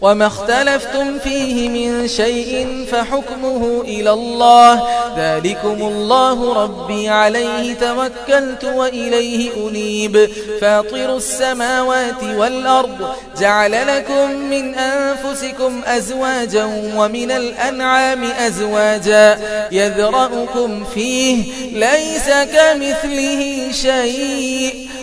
وما اختلفتم فيه من شيء فحكمه إلى الله. ذلكم الله ربي عليه توكلت وإليه أنيب. فاطر السماوات والأرض جعل لكم من أنفسكم أزواجا ومن الأنعام أزواجا يذرأكم فيه. ليس كمثله شيء.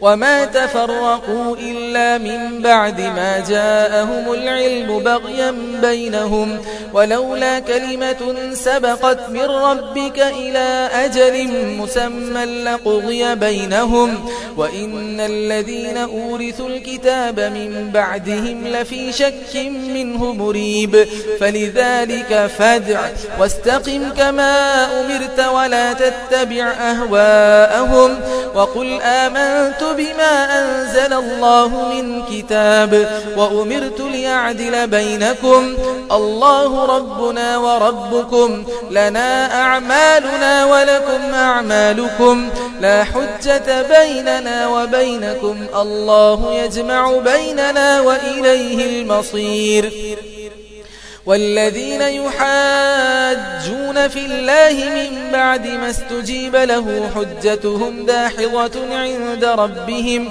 وما تفرقوا إلا من بعد ما جاءهم العلم بغيا بينهم ولولا كلمة سبقت من ربك إلى أجل مسمى لقضي بينهم وإن الذين أورثوا الكتاب من بعدهم لفي شك منه مريب فلذلك فادع واستقم كما أمرت ولا تتبع أهواءهم وقل آمنت بما أنزل الله من كتاب وأمرت ليعدل بينكم. الله ربنا وربكم. لنا أعمالنا ولكم أعمالكم. لا حجة بيننا وبينكم. الله يجمع بيننا وإليه المصير. والذين يحاجون في الله من بعد ما استجيب له حجتهم داحظة عند ربهم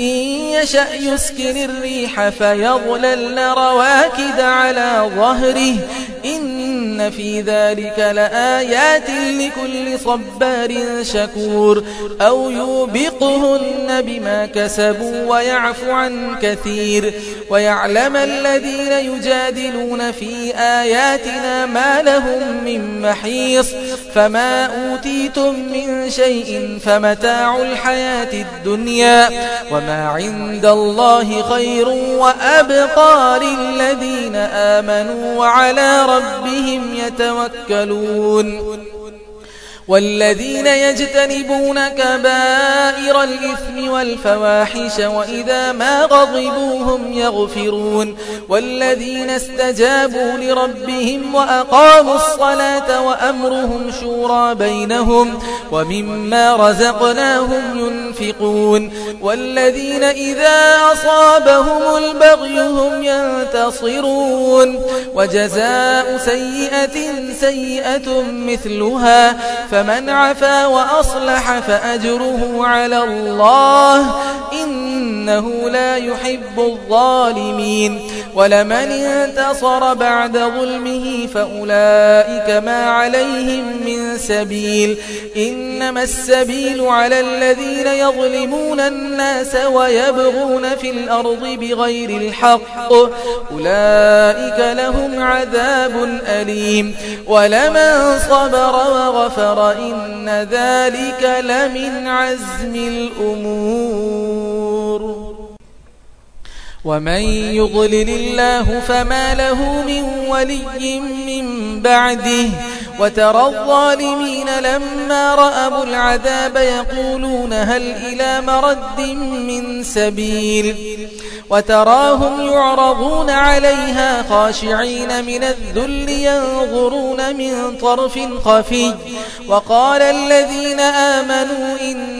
إن يشأ يسكن الريح فيظللن رواكد على ظهره في ذلك لآيات لكل صبار شكور أو يوبقهن بما كسبوا ويعفو عن كثير ويعلم الذين يجادلون في آياتنا ما لهم من محيص فما أوتيتم من شيء فمتاع الحياة الدنيا وما عند الله خير وأبقى للذين آمنوا وعلى ربهم يتوكلون. والذين يجتنبون كبائر الإثم والفواحش وإذا ما غضبوا هم يغفرون والذين استجابوا لربهم وأقاموا الصلاة وأمرهم شورى بينهم ومما رزقناهم ينفقون والذين إذا أصابهم البغي هم ينتصرون وجزاء سيئة سيئة مثلها فمن عفا وأصلح فأجره على الله إنه لا يحب الظالمين. ولمن انتصر بعد ظلمه فأولئك ما عليهم من سبيل إنما السبيل على الذين يظلمون الناس ويبغون في الأرض بغير الحق. أولئك لهم عذاب أليم. ولمن صبر وغفر إن ذلك لمن عزم الأمور. ومن يضلل الله فما له من ولي من بعده. وترى الظالمين لما رأوا العذاب يقولون هل إلى مرد من سبيل؟ وتراهم يعرضون عليها خاشعين من الذل ينظرون من طرف خفي. وقال الذين آمنوا إن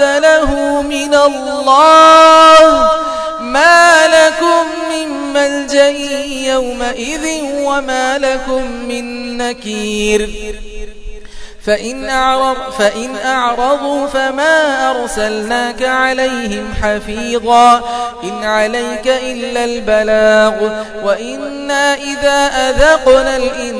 له من الله ما لكم من ملجأ يومئذ وما لكم من نكير. فإن, أعرض فإن أعرضوا فما أرسلناك عليهم حفيظا. إن عليك إلا البلاغ. وإنا إذا أذقنا الإنسان